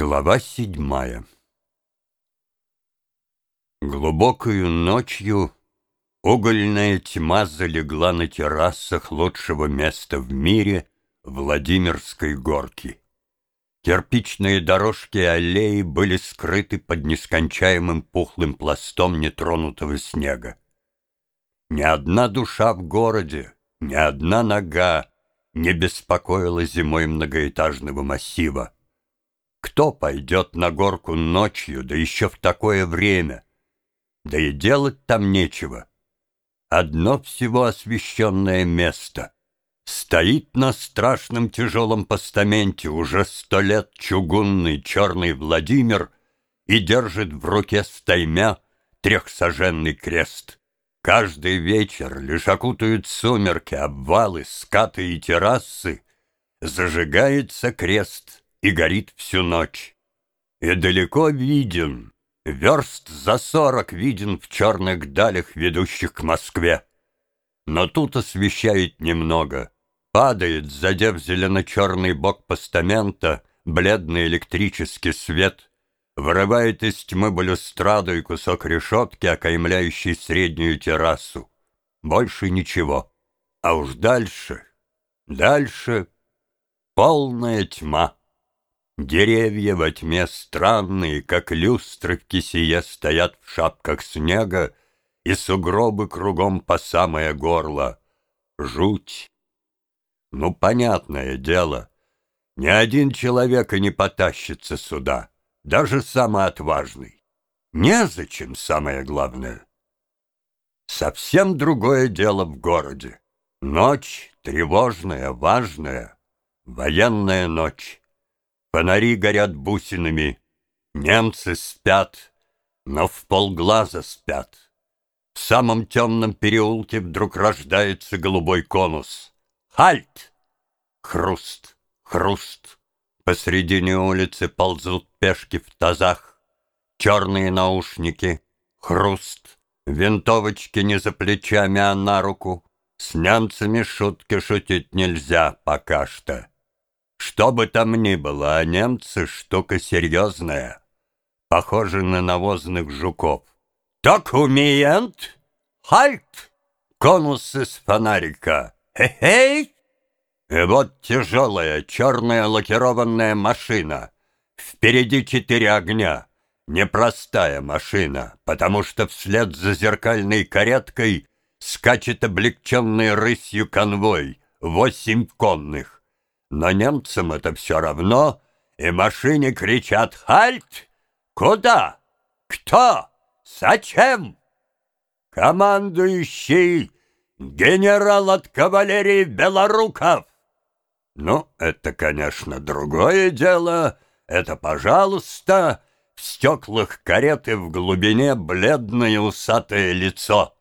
Глава седьмая Глубокою ночью угольная тьма залегла на террасах лучшего места в мире Владимирской горки. Кирпичные дорожки и аллеи были скрыты под нескончаемым пухлым пластом нетронутого снега. Ни одна душа в городе, ни одна нога не беспокоила зимой многоэтажного массива. Кто пойдет на горку ночью, да еще в такое время? Да и делать там нечего. Одно всего освещенное место. Стоит на страшном тяжелом постаменте уже сто лет чугунный черный Владимир и держит в руке стаймя трехсоженный крест. Каждый вечер лишь окутают сумерки, обвалы, скаты и террасы, зажигается крест — и горит всю ночь. И далеко виден, верст за сорок виден в черных далях, ведущих к Москве. Но тут освещает немного. Падает, задев зелено-черный бок постамента, бледный электрический свет, вырывает из тьмы балюстраду и кусок решетки, окаймляющий среднюю террасу. Больше ничего. А уж дальше, дальше полная тьма. Деревья во тьме странные, как люстры в кисее, Стоят в шапках снега, и сугробы кругом по самое горло. Жуть. Ну, понятное дело, ни один человек и не потащится сюда, даже самый отважный. Незачем, самое главное. Совсем другое дело в городе. Ночь тревожная, важная, военная ночь. Фонари горят бусинами, немцы спят, но в полглаза спят. В самом темном переулке вдруг рождается голубой конус. Хальт! Хруст, хруст. Посредине улицы ползут пешки в тазах. Черные наушники, хруст. Винтовочки не за плечами, а на руку. С немцами шутки шутить нельзя пока что. Что бы там ни было, а немцы штука серьезная, похожи на навозных жуков. «Документ! Хальт! Конус из фонарика! Хе-хей!» И вот тяжелая черная лакированная машина. Впереди четыре огня. Непростая машина, потому что вслед за зеркальной кареткой скачет облегченный рысью конвой, восемь конных. Но немцам это все равно, и машине кричат «Хальт! Куда? Кто? Зачем?» «Командующий генерал от кавалерии Белоруков!» Ну, это, конечно, другое дело. Это, пожалуйста, в стеклах кареты в глубине бледное усатое лицо,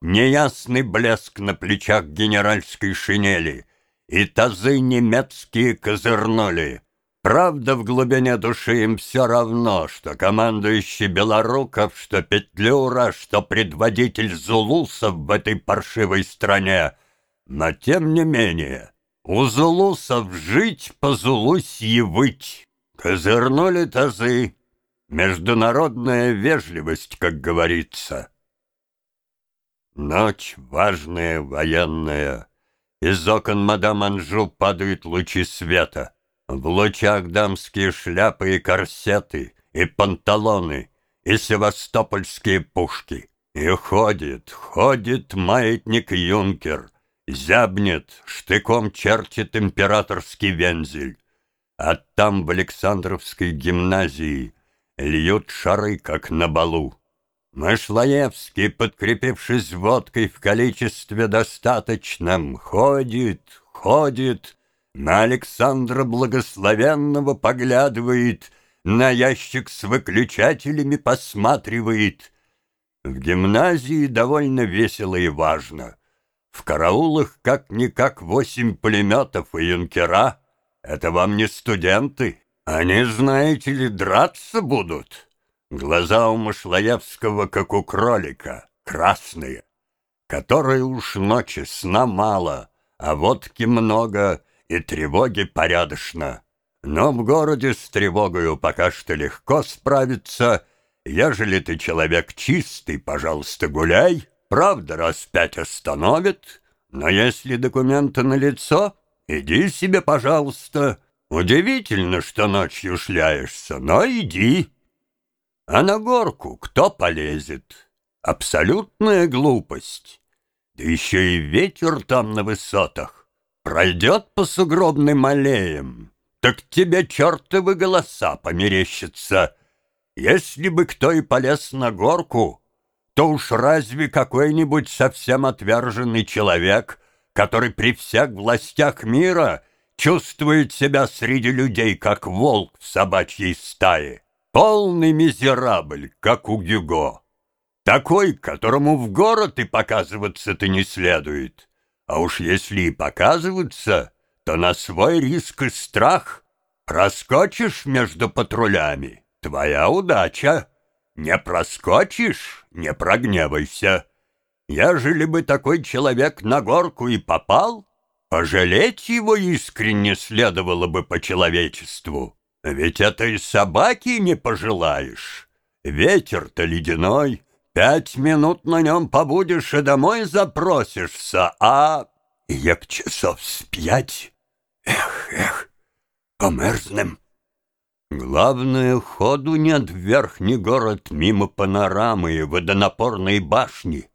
неясный блеск на плечах генеральской шинели — и тазы немецкие козырнули. Правда, в глубине души им все равно, что командующий Белоруков, что Петлюра, что предводитель Зулусов в этой паршивой стране. Но тем не менее, у Зулусов жить, по Зулусье выть. Козырнули тазы. Международная вежливость, как говорится. Ночь важная, военная. Из окон мадам Анжу падают лучи света. В лучах дамские шляпы и корсеты, и панталоны, и севастопольские пушки. И ходит, ходит маятник-юнкер, зябнет, штыком чертит императорский вензель. А там в Александровской гимназии льют шары, как на балу. Машлаевский, подкрепившись водкой в количестве достаточном, ходит, ходит, на Александра Благословенного поглядывает, на ящик с выключателями посматривает. В гимназии довольно весело и важно. В караулах как-никак восемь пулеметов и юнкера. Это вам не студенты. Они, знаете ли, драться будут. Глаза у Машлаевского, как у кролика, красные, которые уж ночи сна мало, а водки много и тревоги порядочно. Но в городе с тревогою пока что легко справиться. Ежели ты человек чистый, пожалуйста, гуляй. Правда, раз пять остановит. Но если документы на лицо, иди себе, пожалуйста. Удивительно, что ночью шляешься, но иди. А на горку кто полезет? Абсолютная глупость. Да еще и ветер там на высотах. Пройдет по сугробным аллеям. Так тебе чертовы голоса померещатся. Если бы кто и полез на горку, то уж разве какой-нибудь совсем отверженный человек, который при всех властях мира чувствует себя среди людей, как волк в собачьей стае, полный мизерабль, как у Гюго, такой, которому в город и показываться-то не следует, а уж если и показываться, то на свой риск и страх проскочишь между патрулями. Твоя удача. Не проскочишь, не прогневайся. Ежели бы такой человек на горку и попал, пожалеть его искренне следовало бы по человечеству. Ведь этой собаки не пожелаешь. Ветер-то ледяной, пять минут на нем побудешь и домой запросишься, а... Як часов пять Эх, эх, померзнем. Главное, ходу нет в верхний город мимо панорамы и водонапорной башни.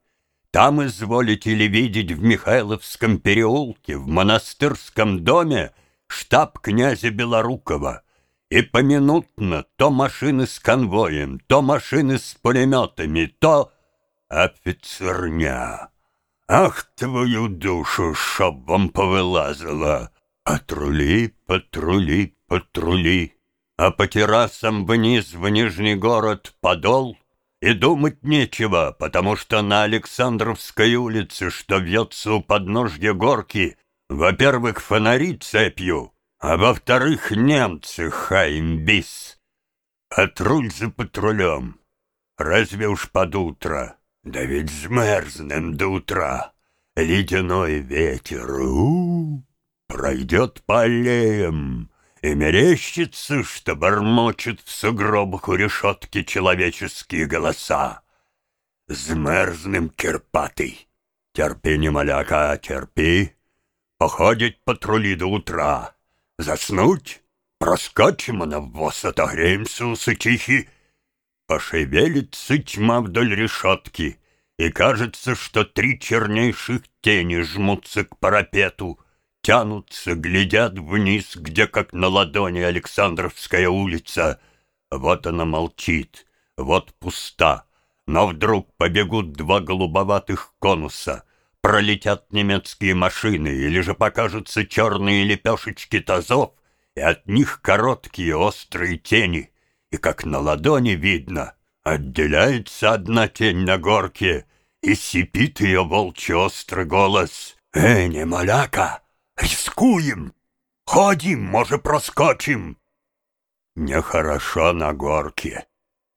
Там изволите ли видеть в Михайловском переулке, в монастырском доме, штаб князя Белорукова. И поминутно то машины с конвоем, то машины с пулеметами, то офицерня. Ах, твою душу, чтоб вам повылазило! Патрули, патрули, патрули, а по террасам вниз в Нижний город подол, и думать нечего, потому что на Александровской улице, что вьется у подножья горки, во-первых, фонари цепью, а во-вторых, немцы хаймбис. Патруль за патрулем. Разве уж под утро? Да ведь змерзнем до утра. Ледяной ветер. У, -у, -у пройдет по аллеям, и мерещится, что бормочет в сугробах у решетки человеческие голоса. Змерзнем кирпатый. Терпи, не маляка, терпи. Походить патрули до утра. Заснуть? Проскочим на ввоз, отогреемся у сычихи. Пошевелится тьма вдоль решетки, и кажется, что три чернейших тени жмутся к парапету — тянутся, глядят вниз, где как на ладони Александровская улица. Вот она молчит, вот пуста, но вдруг побегут два голубоватых конуса, пролетят немецкие машины или же покажутся черные лепешечки тазов, и от них короткие острые тени, и как на ладони видно, отделяется одна тень на горке, и сипит ее волчий острый голос. «Эй, не маляка!» Рискуем. Ходим, может, проскочим. Нехорошо на горке.